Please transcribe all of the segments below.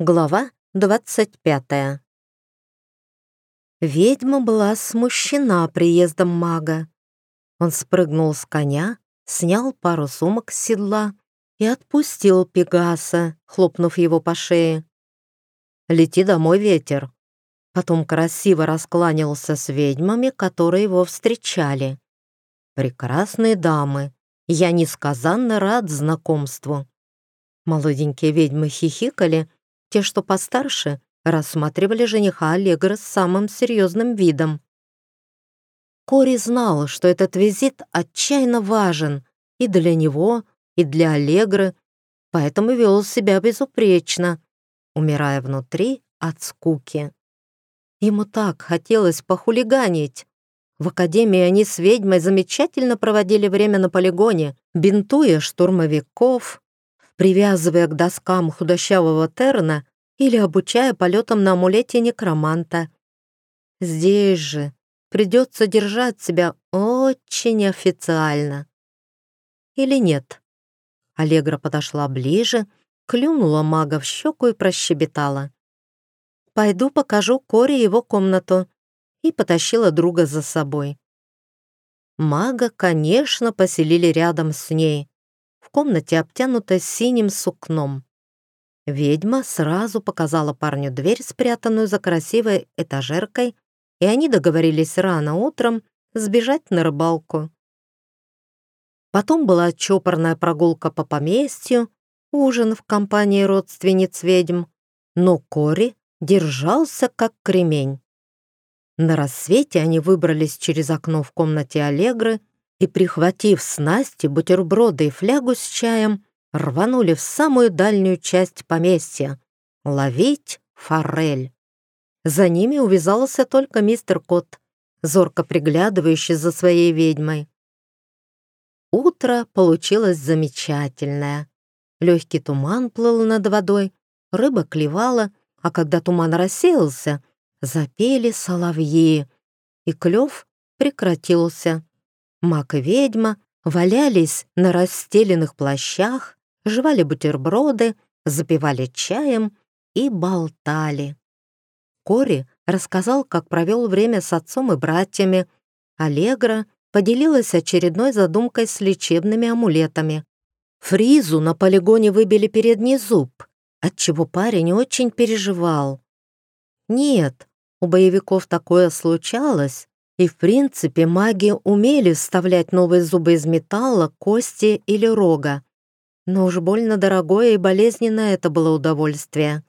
Глава 25 Ведьма была смущена приездом мага. Он спрыгнул с коня, снял пару сумок с седла и отпустил Пегаса, хлопнув его по шее. «Лети домой, ветер!» Потом красиво раскланялся с ведьмами, которые его встречали. «Прекрасные дамы! Я несказанно рад знакомству!» Молоденькие ведьмы хихикали, те, что постарше, рассматривали жениха Аллегра с самым серьезным видом. Кори знал, что этот визит отчаянно важен и для него, и для Аллегры, поэтому вел себя безупречно, умирая внутри от скуки. Ему так хотелось похулиганить. В академии они с ведьмой замечательно проводили время на полигоне, бинтуя штурмовиков, привязывая к доскам худощавого терна или обучая полетам на амулете некроманта. Здесь же придется держать себя очень официально. Или нет? Аллегра подошла ближе, клюнула мага в щеку и прощебетала. «Пойду покажу Коре его комнату», и потащила друга за собой. Мага, конечно, поселили рядом с ней, в комнате, обтянутой синим сукном. Ведьма сразу показала парню дверь, спрятанную за красивой этажеркой, и они договорились рано утром сбежать на рыбалку. Потом была чопорная прогулка по поместью, ужин в компании родственниц ведьм, но Кори держался как кремень. На рассвете они выбрались через окно в комнате Аллегры и, прихватив снасти, бутерброды и флягу с чаем, рванули в самую дальнюю часть поместья — ловить форель. За ними увязался только мистер Кот, зорко приглядывающий за своей ведьмой. Утро получилось замечательное. Легкий туман плыл над водой, рыба клевала, а когда туман рассеялся, запели соловьи, и клев прекратился. Мак и ведьма валялись на расстеленных плащах, жевали бутерброды, запивали чаем и болтали. Кори рассказал, как провел время с отцом и братьями. Аллегра поделилась очередной задумкой с лечебными амулетами. Фризу на полигоне выбили передний зуб, отчего парень очень переживал. Нет, у боевиков такое случалось, и в принципе маги умели вставлять новые зубы из металла, кости или рога но уж больно дорогое и болезненное это было удовольствие.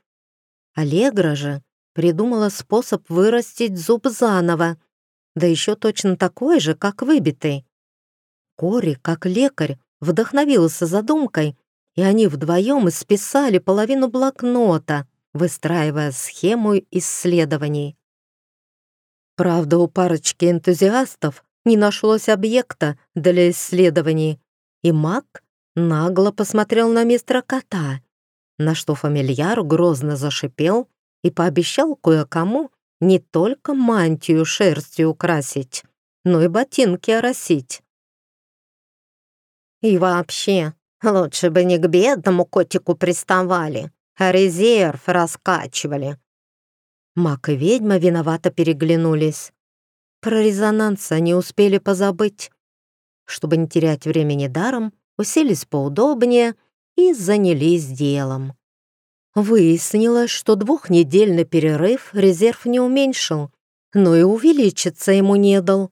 Аллегра же придумала способ вырастить зуб заново, да еще точно такой же, как выбитый. Кори, как лекарь, вдохновился задумкой, и они вдвоем исписали половину блокнота, выстраивая схему исследований. Правда, у парочки энтузиастов не нашлось объекта для исследований, и маг нагло посмотрел на мистера Кота, на что фамильяр грозно зашипел и пообещал кое-кому не только мантию шерстью украсить, но и ботинки оросить. «И вообще, лучше бы не к бедному котику приставали, а резерв раскачивали». Мак и ведьма виновато переглянулись. Про резонанс они успели позабыть. Чтобы не терять времени даром, уселись поудобнее и занялись делом. Выяснилось, что двухнедельный перерыв резерв не уменьшил, но и увеличиться ему не дал.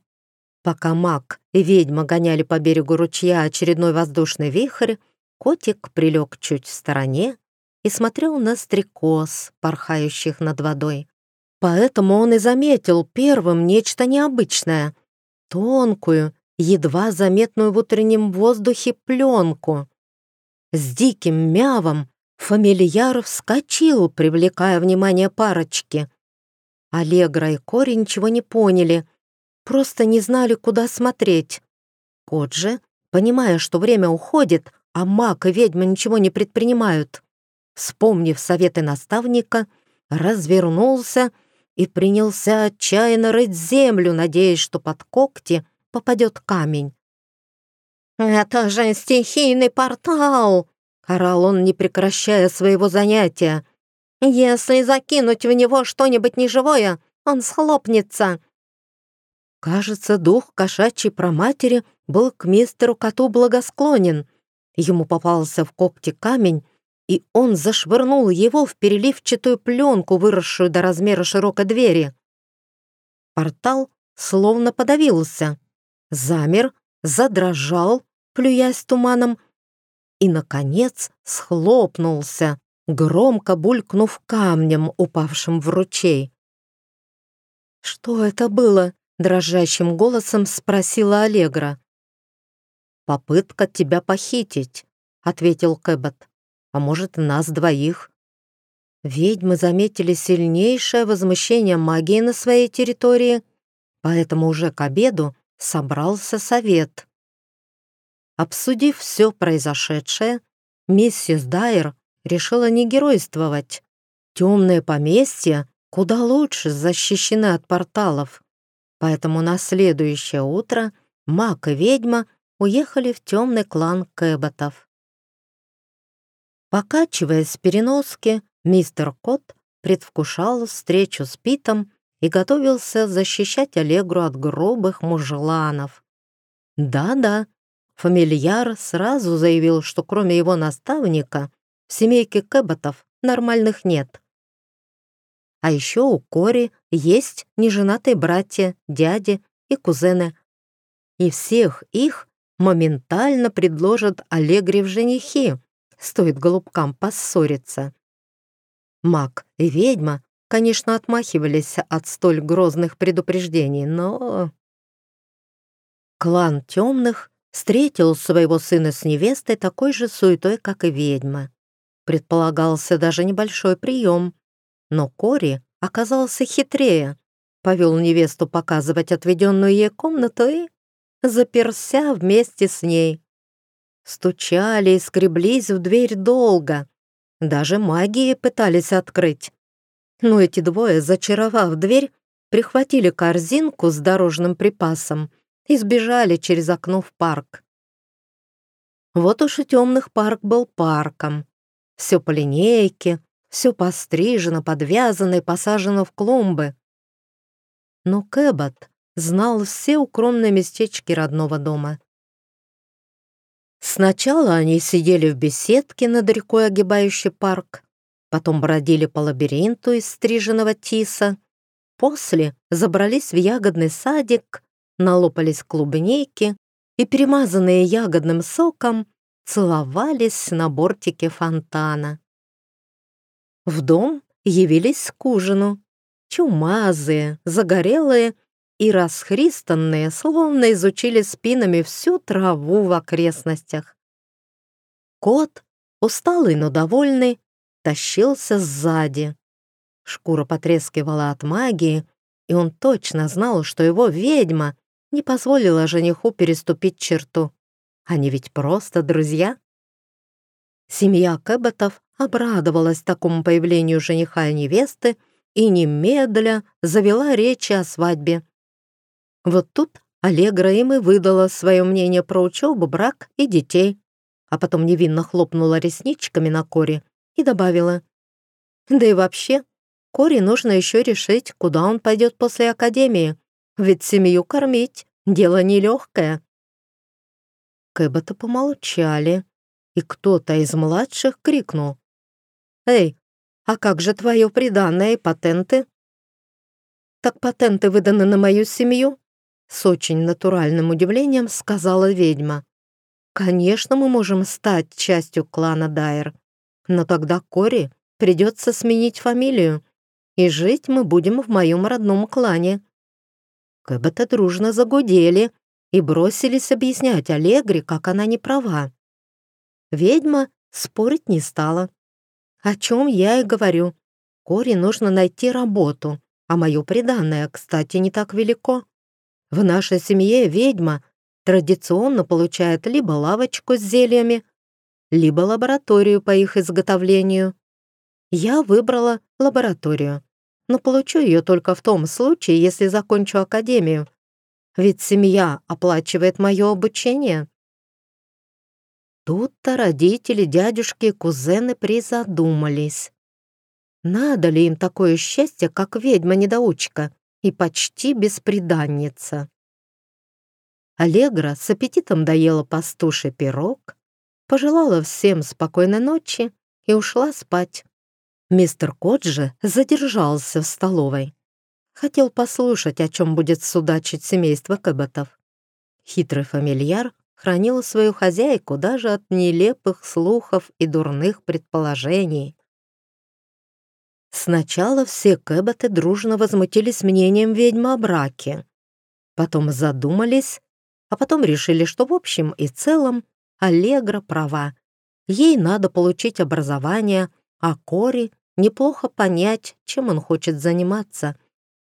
Пока маг и ведьма гоняли по берегу ручья очередной воздушный вихрь, котик прилег чуть в стороне и смотрел на стрекоз, порхающих над водой. Поэтому он и заметил первым нечто необычное — тонкую, едва заметную в утреннем воздухе пленку. С диким мявом фамильяр вскочил, привлекая внимание парочки. Аллегра и Кори ничего не поняли, просто не знали, куда смотреть. Кот же, понимая, что время уходит, а маг и ведьма ничего не предпринимают, вспомнив советы наставника, развернулся и принялся отчаянно рыть землю, надеясь, что под когти попадет камень. «Это же стихийный портал!» — орал он, не прекращая своего занятия. Если закинуть в него что-нибудь неживое, он схлопнется. Кажется, дух кошачьей проматери был к мистеру коту благосклонен. Ему попался в когти камень, и он зашвырнул его в переливчатую пленку, выросшую до размера широкой двери. Портал словно подавился, замер, задрожал, плюясь туманом, и, наконец, схлопнулся, громко булькнув камнем, упавшим в ручей. «Что это было?» дрожащим голосом спросила Аллегра. «Попытка тебя похитить», — ответил Кэббот. «А может, нас двоих?» Ведьмы заметили сильнейшее возмущение магии на своей территории, поэтому уже к обеду собрался совет. Обсудив все произошедшее, миссис Дайер решила не геройствовать. Темные поместья куда лучше защищены от порталов поэтому на следующее утро маг и ведьма уехали в темный клан Кэботов. Покачиваясь в переноске, мистер Кот предвкушал встречу с Питом и готовился защищать Аллегру от грубых мужланов. Да-да, фамильяр сразу заявил, что кроме его наставника в семейке Кэботов нормальных нет. А еще у Кори есть неженатые братья, дяди и кузены. И всех их моментально предложат Аллегре в женихи, стоит голубкам поссориться. Маг и ведьма, конечно, отмахивались от столь грозных предупреждений, но... Клан темных встретил своего сына с невестой такой же суетой, как и ведьма. Предполагался даже небольшой прием, но Кори оказался хитрее, повел невесту показывать отведенную ей комнату и заперся вместе с ней. Стучали и скреблись в дверь долго. Даже магии пытались открыть. Но эти двое, зачаровав дверь, прихватили корзинку с дорожным припасом и сбежали через окно в парк. Вот уж и темных парк был парком. Все по линейке, все пострижено, подвязано и посажено в клумбы. Но Кэббот знал все укромные местечки родного дома. Сначала они сидели в беседке над рекой, огибающей парк, потом бродили по лабиринту из стриженного тиса, после забрались в ягодный садик, налопались клубники и, перемазанные ягодным соком, целовались на бортике фонтана. В дом явились к ужину. Чумазые, загорелые и расхристанные, словно изучили спинами всю траву в окрестностях. Кот, усталый, но довольный, тащился сзади. Шкура потрескивала от магии, и он точно знал, что его ведьма не позволила жениху переступить черту. Они ведь просто друзья. Семья Кэбботов обрадовалась такому появлению жениха и невесты и немедля завела речи о свадьбе. Вот тут Аллегра им и выдала свое мнение про учебу, брак и детей, а потом невинно хлопнула ресничками на Кори и добавила, «Да и вообще, Кори нужно еще решить, куда он пойдет после академии, ведь семью кормить — дело нелегкое». Кэббота помолчали, и кто-то из младших крикнул, «Эй, а как же твое приданное и патенты?» «Так патенты выданы на мою семью?» С очень натуральным удивлением сказала ведьма. «Конечно, мы можем стать частью клана Дайер, но тогда Кори придется сменить фамилию, и жить мы будем в моем родном клане». Кэббета дружно загудели и бросились объяснять Аллегре, как она не права. Ведьма спорить не стала, о чем я и говорю. Коре нужно найти работу, а мое преданное, кстати, не так велико. В нашей семье ведьма традиционно получает либо лавочку с зельями, либо лабораторию по их изготовлению. Я выбрала лабораторию, но получу ее только в том случае, если закончу академию, ведь семья оплачивает мое обучение. Тут-то родители, дядюшки и кузены призадумались. Надо ли им такое счастье, как ведьма-недоучка и почти бесприданница? Аллегра с аппетитом доела пастуший пирог, пожелала всем спокойной ночи и ушла спать. Мистер Кот задержался в столовой. Хотел послушать, о чем будет судачить семейство Кэбботов. Хитрый фамильяр хранил свою хозяйку даже от нелепых слухов и дурных предположений. Сначала все Кэбботы дружно возмутились мнением ведьмы о браке. Потом задумались а потом решили, что в общем и целом Аллегра права. Ей надо получить образование, а Кори неплохо понять, чем он хочет заниматься.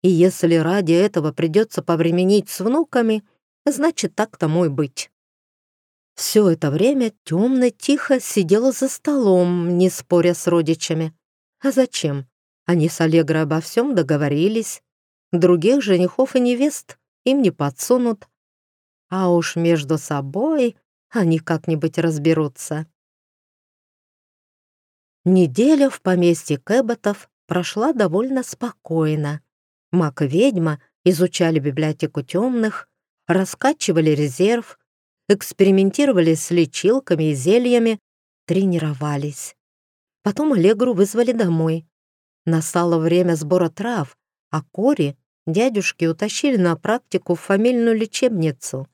И если ради этого придется повременить с внуками, значит, так тому и быть. Все это время темно тихо сидела за столом, не споря с родичами. А зачем? Они с Аллегрой обо всем договорились. Других женихов и невест им не подсунут, а уж между собой они как-нибудь разберутся. Неделя в поместье Кэбботов прошла довольно спокойно. Мак и ведьма изучали библиотеку темных, раскачивали резерв, экспериментировали с лечилками и зельями, тренировались. Потом Аллегру вызвали домой. Настало время сбора трав, а Кори дядюшки утащили на практику в фамильную лечебницу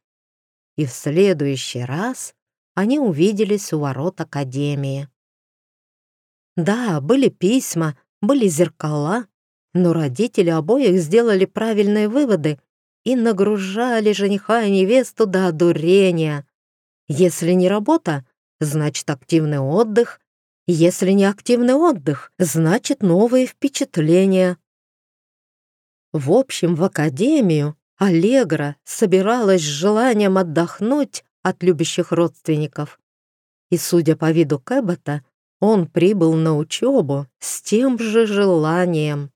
и в следующий раз они увиделись у ворот Академии. Да, были письма, были зеркала, но родители обоих сделали правильные выводы и нагружали жениха и невесту до одурения. Если не работа, значит активный отдых, если не активный отдых, значит новые впечатления. В общем, в академию Аллегра собиралась с желанием отдохнуть от любящих родственников. И, судя по виду Кэббета, он прибыл на учебу с тем же желанием.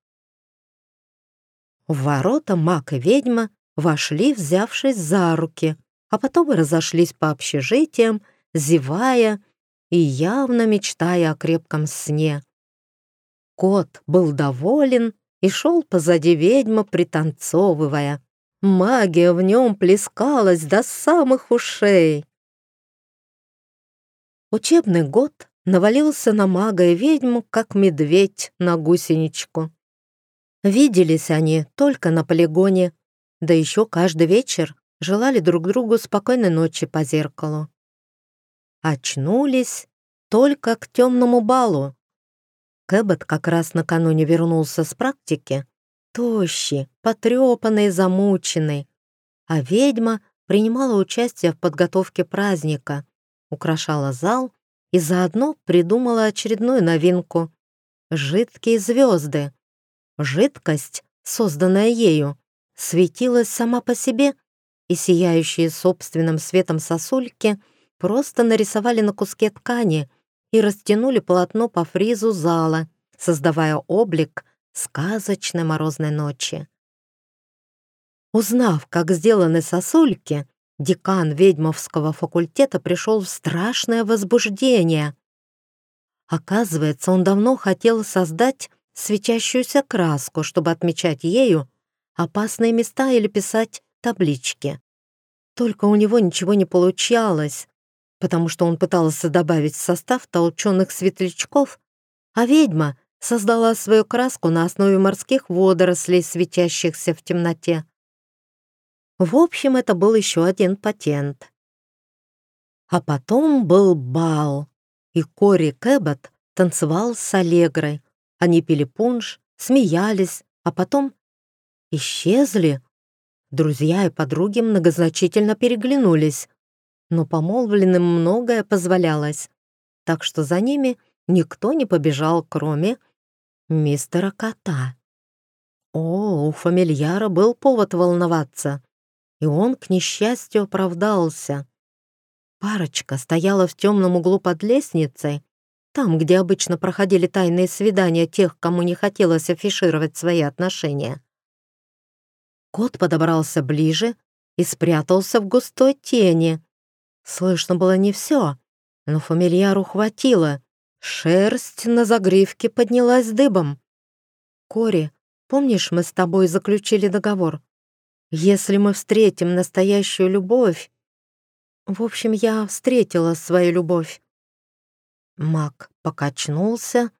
В ворота маг и ведьма вошли, взявшись за руки, а потом разошлись по общежитиям, зевая и явно мечтая о крепком сне. Кот был доволен и шел позади ведьмы, пританцовывая. Магия в нем плескалась до самых ушей. Учебный год навалился на мага и ведьму, как медведь на гусеничку. Виделись они только на полигоне, да еще каждый вечер желали друг другу спокойной ночи по зеркалу. Очнулись только к темному балу. Кэббет как раз накануне вернулся с практики тощий, потрепанный замученный. А ведьма принимала участие в подготовке праздника, украшала зал и заодно придумала очередную новинку — жидкие звезды. Жидкость, созданная ею, светилась сама по себе, и сияющие собственным светом сосульки просто нарисовали на куске ткани и растянули полотно по фризу зала, создавая облик сказочной морозной ночи. Узнав, как сделаны сосульки, декан ведьмовского факультета пришел в страшное возбуждение. Оказывается, он давно хотел создать светящуюся краску, чтобы отмечать ею опасные места или писать таблички. Только у него ничего не получалось, потому что он пытался добавить в состав толченых светлячков, а ведьма создала свою краску на основе морских водорослей, светящихся в темноте. В общем, это был еще один патент. А потом был бал, и Кори Кэббот танцевал с Аллегрой. Они пили пунш, смеялись, а потом исчезли. Друзья и подруги многозначительно переглянулись, но помолвленным многое позволялось, так что за ними никто не побежал, кроме мистера Кота. О, у фамильяра был повод волноваться, и он, к несчастью, оправдался. Парочка стояла в темном углу под лестницей, там, где обычно проходили тайные свидания тех, кому не хотелось афишировать свои отношения. Кот подобрался ближе и спрятался в густой тени. Слышно было не все, но фамильяру хватило, Шерсть на загривке поднялась дыбом. «Кори, помнишь, мы с тобой заключили договор? Если мы встретим настоящую любовь...» В общем, я встретила свою любовь. Мак покачнулся,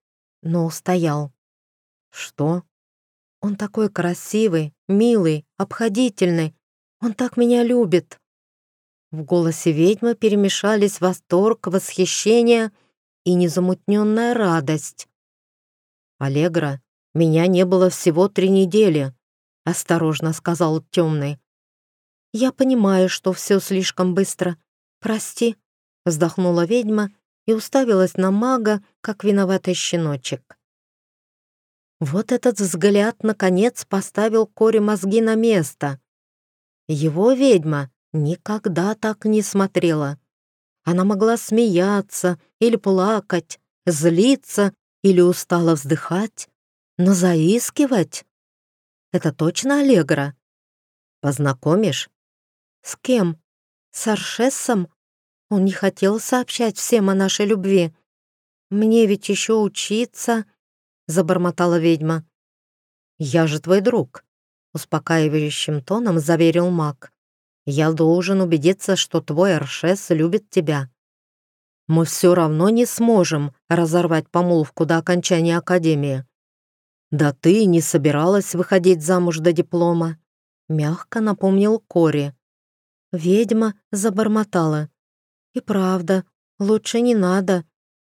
но устоял. «Что?» «Он такой красивый, милый, обходительный. Он так меня любит». В голосе ведьмы перемешались восторг, восхищение и незамутненная радость. «Аллегра, меня не было всего три недели», — осторожно сказал темный. «Я понимаю, что все слишком быстро. Прости», — вздохнула ведьма и уставилась на мага, как виноватый щеночек. Вот этот взгляд, наконец, поставил Коре мозги на место. Его ведьма никогда так не смотрела. Она могла смеяться или плакать, злиться или устало вздыхать, но заискивать — это точно Аллегра. Познакомишь? С кем? С Аршессом? Он не хотел сообщать всем о нашей любви. Мне ведь еще учиться, — забормотала ведьма. «Я же твой друг», — успокаивающим тоном заверил маг. Я должен убедиться, что твой Аршес любит тебя. Мы все равно не сможем разорвать помолвку до окончания Академии. Да ты не собиралась выходить замуж до диплома, мягко напомнил Кори. Ведьма забормотала. И правда, лучше не надо.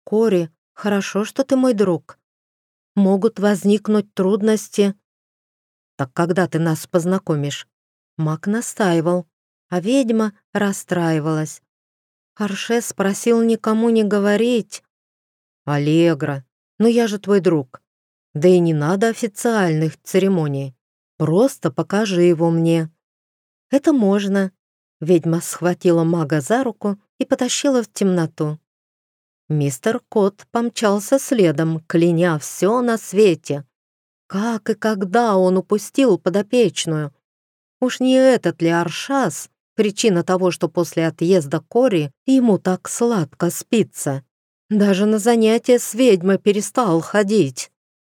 Кори, хорошо, что ты мой друг. Могут возникнуть трудности. Так когда ты нас познакомишь? Мак настаивал а ведьма расстраивалась. Арше спросил никому не говорить. «Аллегра, ну я же твой друг. Да и не надо официальных церемоний. Просто покажи его мне». «Это можно». Ведьма схватила мага за руку и потащила в темноту. Мистер Кот помчался следом, кляня все на свете. Как и когда он упустил подопечную? Уж не этот ли Аршас Причина того, что после отъезда Кори ему так сладко спится. Даже на занятия с ведьмой перестал ходить.